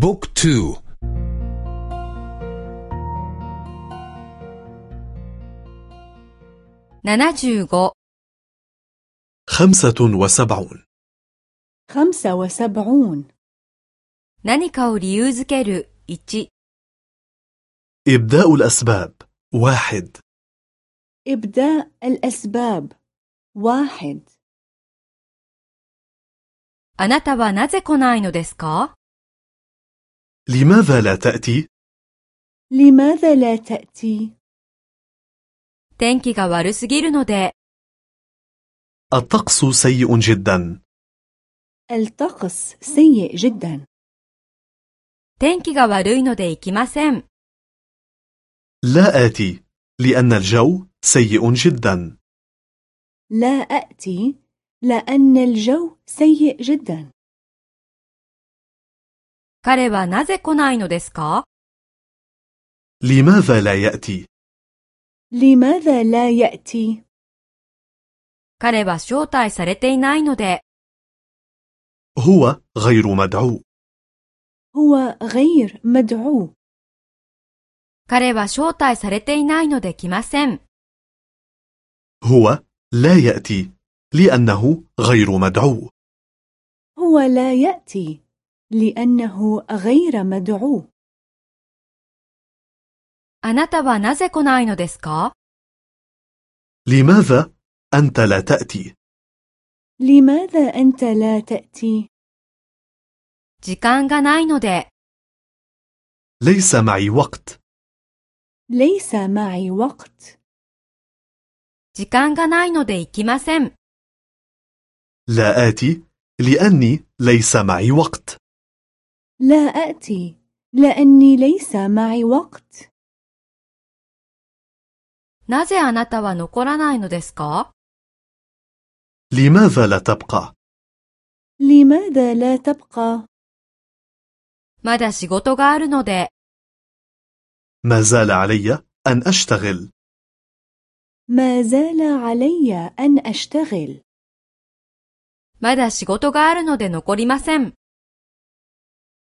بوك تو 75 خمسة وسبعون خمسة وسبعون 何かを理由づける1 إبداء الأسباب واحد إبداء الأسباب واحد あなたはなぜ来ないのですか لماذا لا تأتي؟ لماذا لا تأتي؟ 天気が悪すぎるので الطقس سيء جدا الطقس سيء جدا 天気が悪いので行きません。 لا آتي لأن الجو سيء جدا لا أأتي لأن الجو سيء جدا 彼はなぜ来ないのですか لماذا لا يأتي؟ لماذا لا يأتي؟ 彼は招待されていないので、 هو غير مدعو هو غير مدعو 彼は招待されていないので来ません。 هو لا يأتي لأنه غير مدعو هو لا يأتي لأنه غير مدعو あなたはなぜ来ないのですか لماذا أنت لا تأتي؟ لماذا أنت لا تأتي؟ 時間がないので、 ليس معي وقت ليس معي وقت 時間がないので行きません。 لا آتي لأني ليس معي وقت لا أأتي لأني ليس معي وقت なぜあなたは残らないのですか لماذا لا تبقى؟ لماذا لا تبقى؟ まだ仕事があるので、 ما زال علي أن أشتغل ما زال علي أن أشتغل まだ仕事があるので残りません。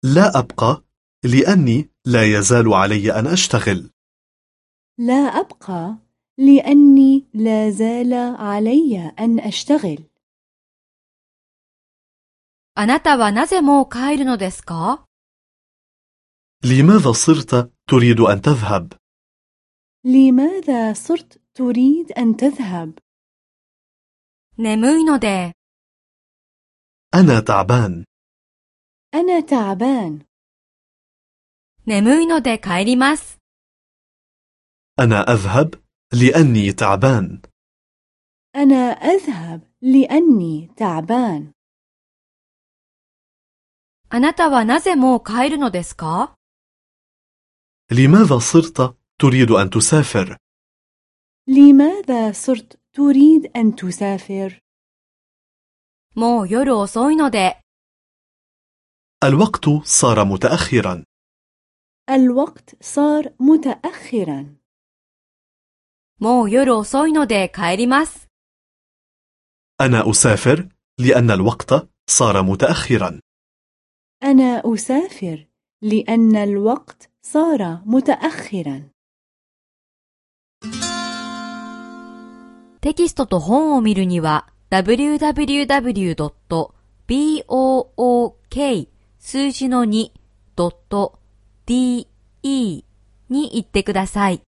لا أبقى لأني لا يزال علي أن أشتغل لا أبقى لأني لا زال علي أن أشتغل あなたはなぜもう帰るのですか لماذا صرت تريد أن تذهب؟ لماذا صرت تريد أن تذهب؟ 眠いので、 أنا تعبان أنا تعبان 眠いので帰ります。 أنا أذهب لأني تعبان أنا أذهب لأني تعبان あなたはなぜもう帰るのですか لماذا صرت تريد أن تسافر؟ لماذا صرت تريد أن تسافر؟ もう夜遅いので、 الوقت صار متأخرا الوقت صار متأخرا もう夜遅いので帰ります。 أنا أسافر لأن الوقت صار متأخرا أنا أسافر لأن الوقت صار متأخرا テキストと本を見るには www.book 数字の 2.de に行ってください。